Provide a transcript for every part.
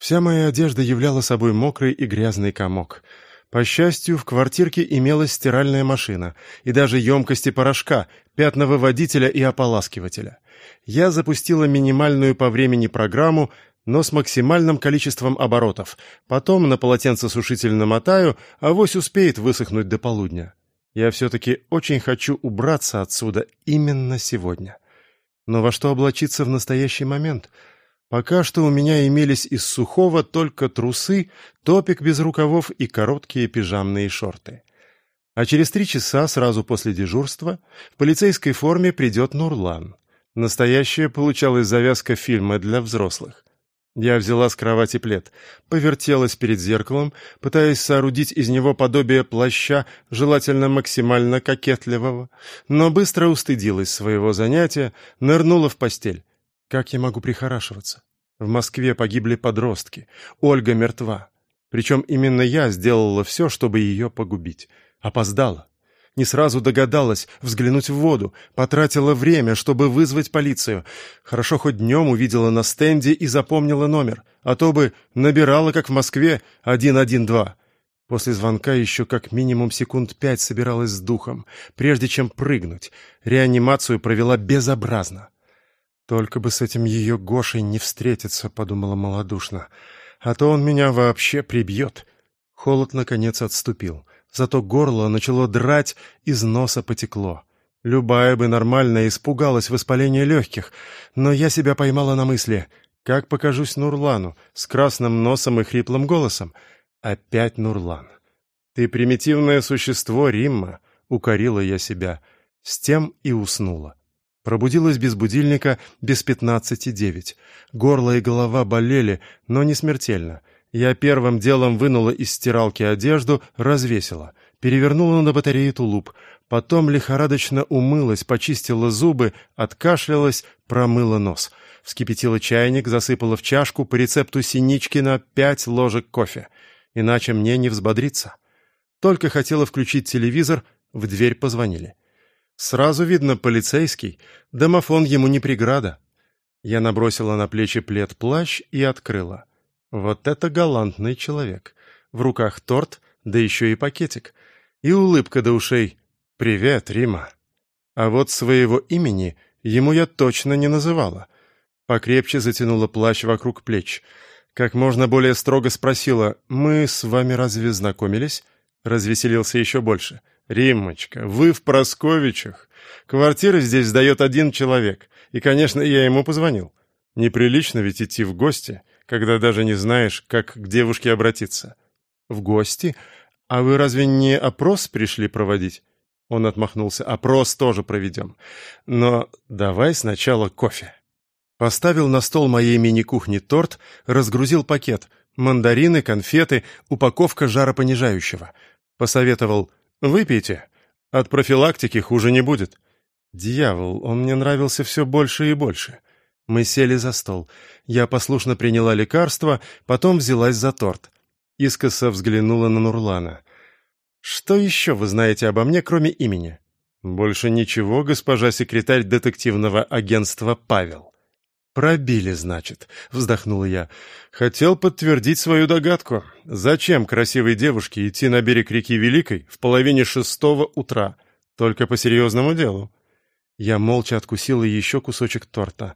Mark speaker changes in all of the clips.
Speaker 1: Вся моя одежда являла собой мокрый и грязный комок. По счастью, в квартирке имелась стиральная машина и даже емкости порошка, пятновыводителя и ополаскивателя. Я запустила минимальную по времени программу, но с максимальным количеством оборотов. Потом на полотенцесушитель намотаю, а вось успеет высохнуть до полудня. Я все-таки очень хочу убраться отсюда именно сегодня. Но во что облачиться в настоящий момент? Пока что у меня имелись из сухого только трусы, топик без рукавов и короткие пижамные шорты. А через три часа, сразу после дежурства, в полицейской форме придет Нурлан. Настоящая получалась завязка фильма для взрослых. Я взяла с кровати плед, повертелась перед зеркалом, пытаясь соорудить из него подобие плаща, желательно максимально кокетливого, но быстро устыдилась своего занятия, нырнула в постель. Как я могу прихорашиваться? В Москве погибли подростки, Ольга мертва. Причем именно я сделала все, чтобы ее погубить. Опоздала не сразу догадалась взглянуть в воду, потратила время, чтобы вызвать полицию. Хорошо хоть днем увидела на стенде и запомнила номер, а то бы набирала, как в Москве, 112. После звонка еще как минимум секунд пять собиралась с духом, прежде чем прыгнуть. Реанимацию провела безобразно. «Только бы с этим ее Гошей не встретиться», — подумала малодушно. «А то он меня вообще прибьет». Холод, наконец, отступил зато горло начало драть, из носа потекло. Любая бы нормально испугалась воспаления легких, но я себя поймала на мысли, как покажусь Нурлану с красным носом и хриплым голосом. Опять Нурлан. «Ты примитивное существо, Римма», — укорила я себя. С тем и уснула. Пробудилась без будильника без пятнадцати девять. Горло и голова болели, но не смертельно. Я первым делом вынула из стиралки одежду, развесила, перевернула на батарею тулуп, потом лихорадочно умылась, почистила зубы, откашлялась, промыла нос. Вскипятила чайник, засыпала в чашку по рецепту Синичкина пять ложек кофе. Иначе мне не взбодриться. Только хотела включить телевизор, в дверь позвонили. Сразу видно полицейский, домофон ему не преграда. Я набросила на плечи плед-плащ и открыла. Вот это галантный человек. В руках торт, да еще и пакетик. И улыбка до ушей. «Привет, Рима». А вот своего имени ему я точно не называла. Покрепче затянула плащ вокруг плеч. Как можно более строго спросила, «Мы с вами разве знакомились?» Развеселился еще больше. «Риммочка, вы в Просковичах. Квартиры здесь сдает один человек. И, конечно, я ему позвонил. Неприлично ведь идти в гости когда даже не знаешь, как к девушке обратиться. В гости? А вы разве не опрос пришли проводить? Он отмахнулся. Опрос тоже проведем. Но давай сначала кофе. Поставил на стол моей мини-кухни торт, разгрузил пакет. Мандарины, конфеты, упаковка жаропонижающего. Посоветовал «Выпейте. От профилактики хуже не будет». Дьявол, он мне нравился все больше и больше. Мы сели за стол. Я послушно приняла лекарство, потом взялась за торт. Искоса взглянула на Нурлана. «Что еще вы знаете обо мне, кроме имени?» «Больше ничего, госпожа секретарь детективного агентства Павел». «Пробили, значит», — вздохнула я. «Хотел подтвердить свою догадку. Зачем красивой девушке идти на берег реки Великой в половине шестого утра? Только по серьезному делу». Я молча откусила еще кусочек торта.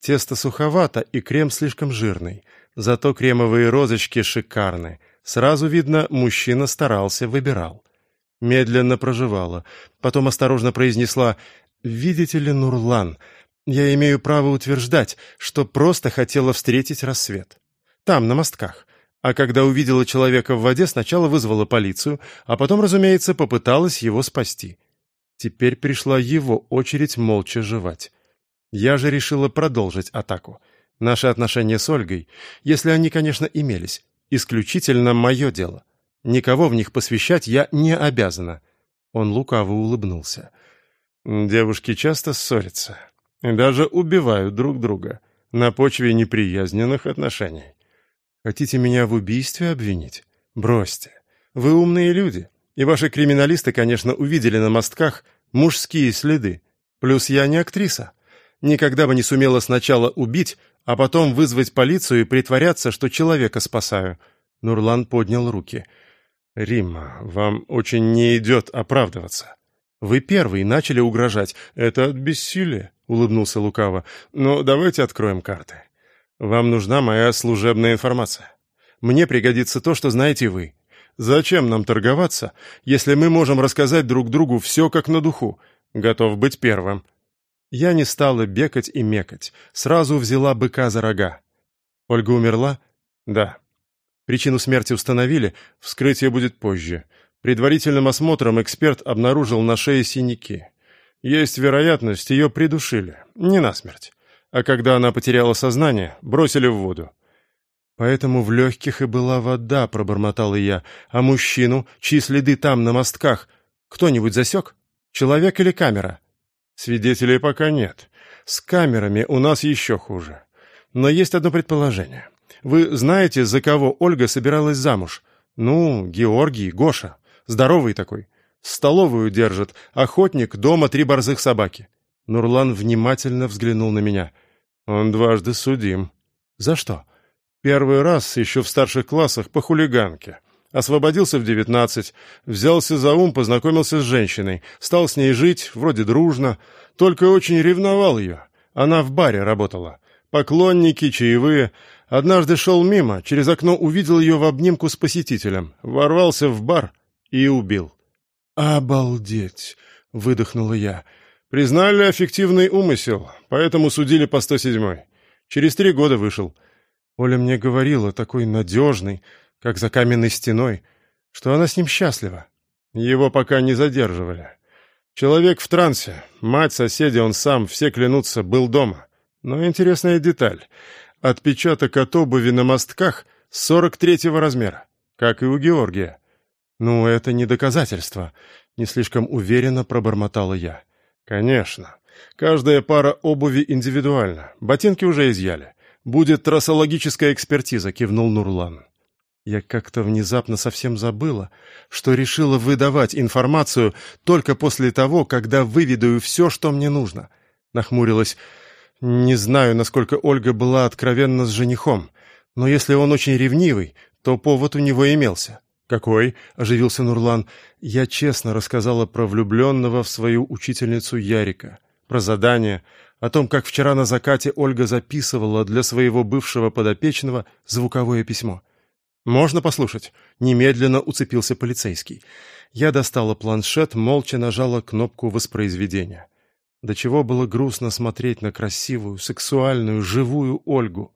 Speaker 1: Тесто суховато и крем слишком жирный. Зато кремовые розочки шикарны. Сразу видно, мужчина старался, выбирал. Медленно проживала. Потом осторожно произнесла «Видите ли, Нурлан, я имею право утверждать, что просто хотела встретить рассвет. Там, на мостках. А когда увидела человека в воде, сначала вызвала полицию, а потом, разумеется, попыталась его спасти. Теперь пришла его очередь молча жевать. Я же решила продолжить атаку. Наши отношения с Ольгой, если они, конечно, имелись, исключительно мое дело. Никого в них посвящать я не обязана. Он лукаво улыбнулся. Девушки часто ссорятся. Даже убивают друг друга на почве неприязненных отношений. Хотите меня в убийстве обвинить? Бросьте. Вы умные люди, и ваши криминалисты, конечно, увидели на мостках мужские следы. Плюс я не актриса никогда бы не сумела сначала убить, а потом вызвать полицию и притворяться, что человека спасаю». Нурлан поднял руки. «Римма, вам очень не идет оправдываться. Вы первый начали угрожать. Это от бессилия», — улыбнулся лукаво. «Но давайте откроем карты. Вам нужна моя служебная информация. Мне пригодится то, что знаете вы. Зачем нам торговаться, если мы можем рассказать друг другу все как на духу? Готов быть первым». Я не стала бекать и мекать. Сразу взяла быка за рога. Ольга умерла? Да. Причину смерти установили, вскрытие будет позже. Предварительным осмотром эксперт обнаружил на шее синяки. Есть вероятность, ее придушили. Не насмерть. А когда она потеряла сознание, бросили в воду. «Поэтому в легких и была вода», — пробормотал я. «А мужчину, чьи следы там, на мостках, кто-нибудь засек? Человек или камера?» Свидетелей пока нет. С камерами у нас еще хуже. Но есть одно предположение. Вы знаете, за кого Ольга собиралась замуж? Ну, Георгий, Гоша. Здоровый такой. Столовую держит. Охотник, дома три борзых собаки. Нурлан внимательно взглянул на меня. Он дважды судим. За что? Первый раз еще в старших классах по хулиганке. Освободился в девятнадцать, взялся за ум, познакомился с женщиной, стал с ней жить, вроде дружно, только очень ревновал ее. Она в баре работала. Поклонники, чаевые. Однажды шел мимо, через окно увидел ее в обнимку с посетителем, ворвался в бар и убил. «Обалдеть!» — выдохнула я. «Признали аффективный умысел, поэтому судили по 107-й. Через три года вышел. Оля мне говорила, такой надежный, как за каменной стеной, что она с ним счастлива. Его пока не задерживали. Человек в трансе, мать, соседи, он сам, все клянутся, был дома. Но интересная деталь. Отпечаток от обуви на мостках 43-го размера, как и у Георгия. «Ну, это не доказательство», — не слишком уверенно пробормотала я. «Конечно. Каждая пара обуви индивидуальна. Ботинки уже изъяли. Будет трассологическая экспертиза», — кивнул Нурлан. Я как-то внезапно совсем забыла, что решила выдавать информацию только после того, когда выведаю все, что мне нужно. Нахмурилась. Не знаю, насколько Ольга была откровенна с женихом, но если он очень ревнивый, то повод у него имелся. «Какой?» — оживился Нурлан. «Я честно рассказала про влюбленного в свою учительницу Ярика, про задание, о том, как вчера на закате Ольга записывала для своего бывшего подопечного звуковое письмо. «Можно послушать?» — немедленно уцепился полицейский. Я достала планшет, молча нажала кнопку воспроизведения. До чего было грустно смотреть на красивую, сексуальную, живую Ольгу.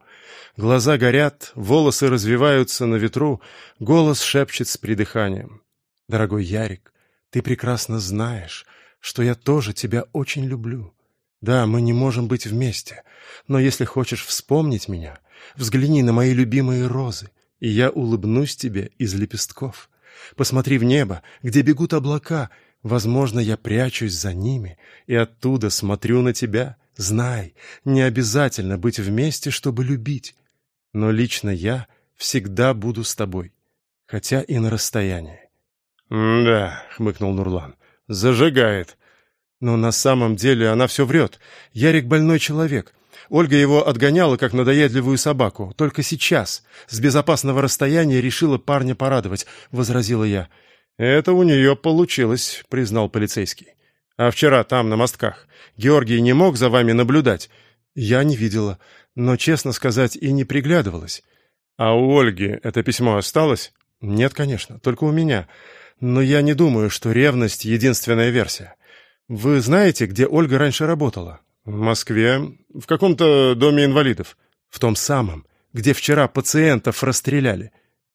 Speaker 1: Глаза горят, волосы развиваются на ветру, голос шепчет с придыханием. «Дорогой Ярик, ты прекрасно знаешь, что я тоже тебя очень люблю. Да, мы не можем быть вместе, но если хочешь вспомнить меня, взгляни на мои любимые розы, и я улыбнусь тебе из лепестков. Посмотри в небо, где бегут облака. Возможно, я прячусь за ними, и оттуда смотрю на тебя. Знай, не обязательно быть вместе, чтобы любить. Но лично я всегда буду с тобой, хотя и на расстоянии. «Да», — хмыкнул Нурлан, — «зажигает». Но на самом деле она все врет. Ярик больной человек. Ольга его отгоняла, как надоедливую собаку. Только сейчас, с безопасного расстояния, решила парня порадовать, — возразила я. «Это у нее получилось», — признал полицейский. «А вчера там, на мостках, Георгий не мог за вами наблюдать?» «Я не видела, но, честно сказать, и не приглядывалась». «А у Ольги это письмо осталось?» «Нет, конечно, только у меня. Но я не думаю, что ревность — единственная версия. Вы знаете, где Ольга раньше работала?» «В Москве. В каком-то доме инвалидов. В том самом, где вчера пациентов расстреляли».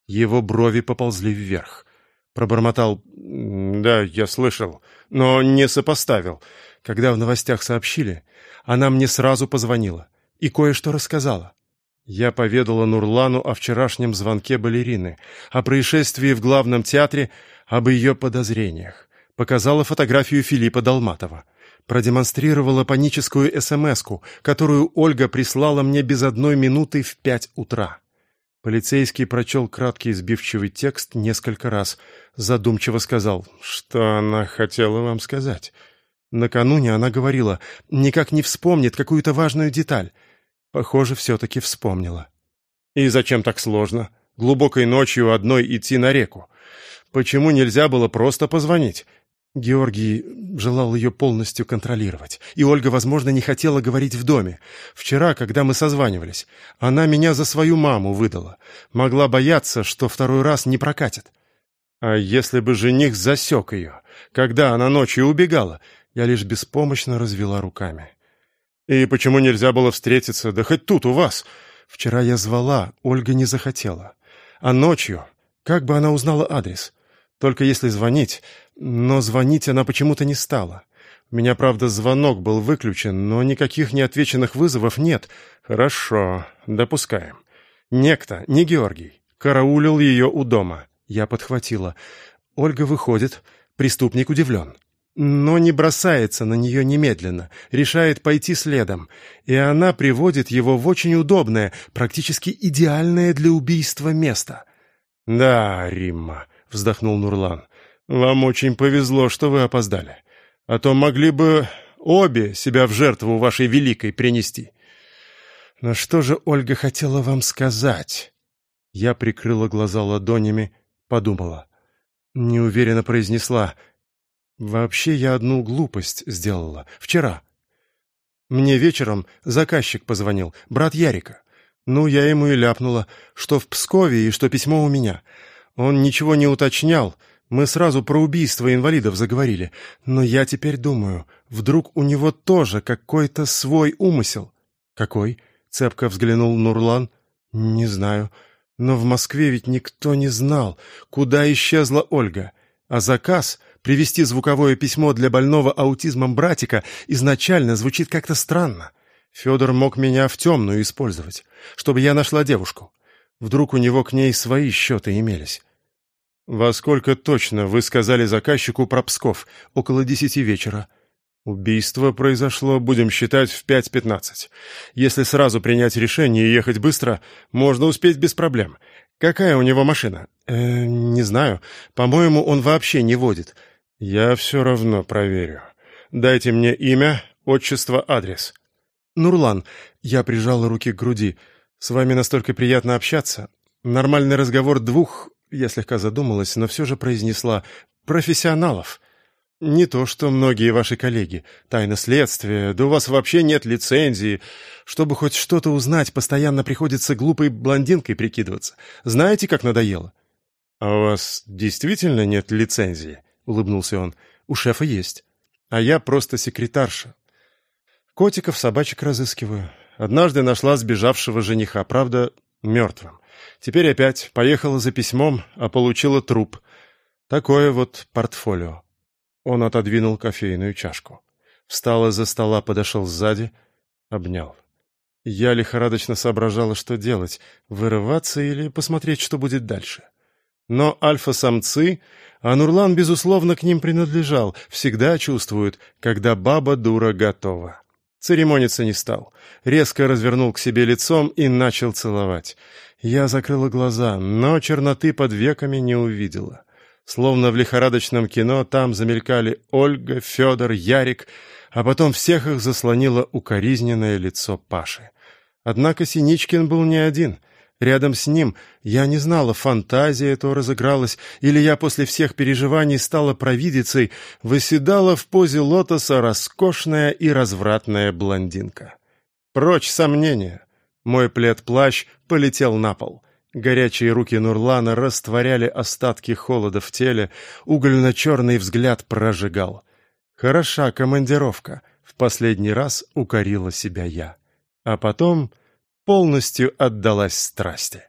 Speaker 1: Его брови поползли вверх. Пробормотал «Да, я слышал, но не сопоставил». Когда в новостях сообщили, она мне сразу позвонила и кое-что рассказала. Я поведала Нурлану о вчерашнем звонке балерины, о происшествии в главном театре, об ее подозрениях. Показала фотографию Филиппа Долматова продемонстрировала паническую смс которую Ольга прислала мне без одной минуты в пять утра. Полицейский прочел краткий сбивчивый текст несколько раз, задумчиво сказал, что она хотела вам сказать. Накануне она говорила, никак не вспомнит какую-то важную деталь. Похоже, все-таки вспомнила. «И зачем так сложно? Глубокой ночью одной идти на реку? Почему нельзя было просто позвонить? Георгий желал ее полностью контролировать, и Ольга, возможно, не хотела говорить в доме. Вчера, когда мы созванивались, она меня за свою маму выдала. Могла бояться, что второй раз не прокатит. А если бы жених засек ее, когда она ночью убегала, я лишь беспомощно развела руками. «И почему нельзя было встретиться, да хоть тут, у вас?» Вчера я звала, Ольга не захотела. А ночью, как бы она узнала адрес? Только если звонить, но звонить она почему-то не стала. У меня, правда, звонок был выключен, но никаких неотвеченных вызовов нет. Хорошо, допускаем. Некто, не Георгий, караулил ее у дома. Я подхватила. Ольга выходит, преступник удивлен. Но не бросается на нее немедленно, решает пойти следом, и она приводит его в очень удобное, практически идеальное для убийства место. «Да, Римма», — вздохнул Нурлан. «Вам очень повезло, что вы опоздали. А то могли бы обе себя в жертву вашей великой принести». «Но что же Ольга хотела вам сказать?» Я прикрыла глаза ладонями, подумала. Неуверенно произнесла. «Вообще я одну глупость сделала. Вчера. Мне вечером заказчик позвонил, брат Ярика. Ну, я ему и ляпнула, что в Пскове и что письмо у меня. Он ничего не уточнял. Мы сразу про убийство инвалидов заговорили. Но я теперь думаю, вдруг у него тоже какой-то свой умысел. Какой? Цепко взглянул Нурлан. Не знаю. Но в Москве ведь никто не знал, куда исчезла Ольга. А заказ привезти звуковое письмо для больного аутизмом братика изначально звучит как-то странно. Федор мог меня в темную использовать, чтобы я нашла девушку. Вдруг у него к ней свои счеты имелись. «Во сколько точно вы сказали заказчику про Псков? Около десяти вечера». «Убийство произошло, будем считать, в пять пятнадцать. Если сразу принять решение и ехать быстро, можно успеть без проблем. Какая у него машина?» «Э, не знаю. По-моему, он вообще не водит». «Я все равно проверю. Дайте мне имя, отчество, адрес». «Нурлан». Я прижала руки к груди. «С вами настолько приятно общаться. Нормальный разговор двух я слегка задумалась, но все же произнесла «профессионалов». «Не то, что многие ваши коллеги. Тайна следствия, да у вас вообще нет лицензии. Чтобы хоть что-то узнать, постоянно приходится глупой блондинкой прикидываться. Знаете, как надоело?» «А у вас действительно нет лицензии?» — улыбнулся он. «У шефа есть. А я просто секретарша. Котиков, собачек разыскиваю. Однажды нашла сбежавшего жениха, правда, мертвым. Теперь опять поехала за письмом, а получила труп. Такое вот портфолио. Он отодвинул кофейную чашку. Встал из-за стола, подошел сзади, обнял. Я лихорадочно соображала, что делать, вырываться или посмотреть, что будет дальше. Но альфа-самцы, а Нурлан, безусловно, к ним принадлежал, всегда чувствуют, когда баба-дура готова. Церемониться не стал. Резко развернул к себе лицом и начал целовать. Я закрыла глаза, но черноты под веками не увидела. Словно в лихорадочном кино там замелькали Ольга, Федор, Ярик, а потом всех их заслонило укоризненное лицо Паши. Однако Синичкин был не один — Рядом с ним я не знала, фантазия то разыгралась, или я после всех переживаний стала провидицей, выседала в позе лотоса роскошная и развратная блондинка. Прочь сомнения. Мой плед-плащ полетел на пол. Горячие руки Нурлана растворяли остатки холода в теле, угольно-черный взгляд прожигал. Хороша командировка. В последний раз укорила себя я. А потом полностью отдалась страсти.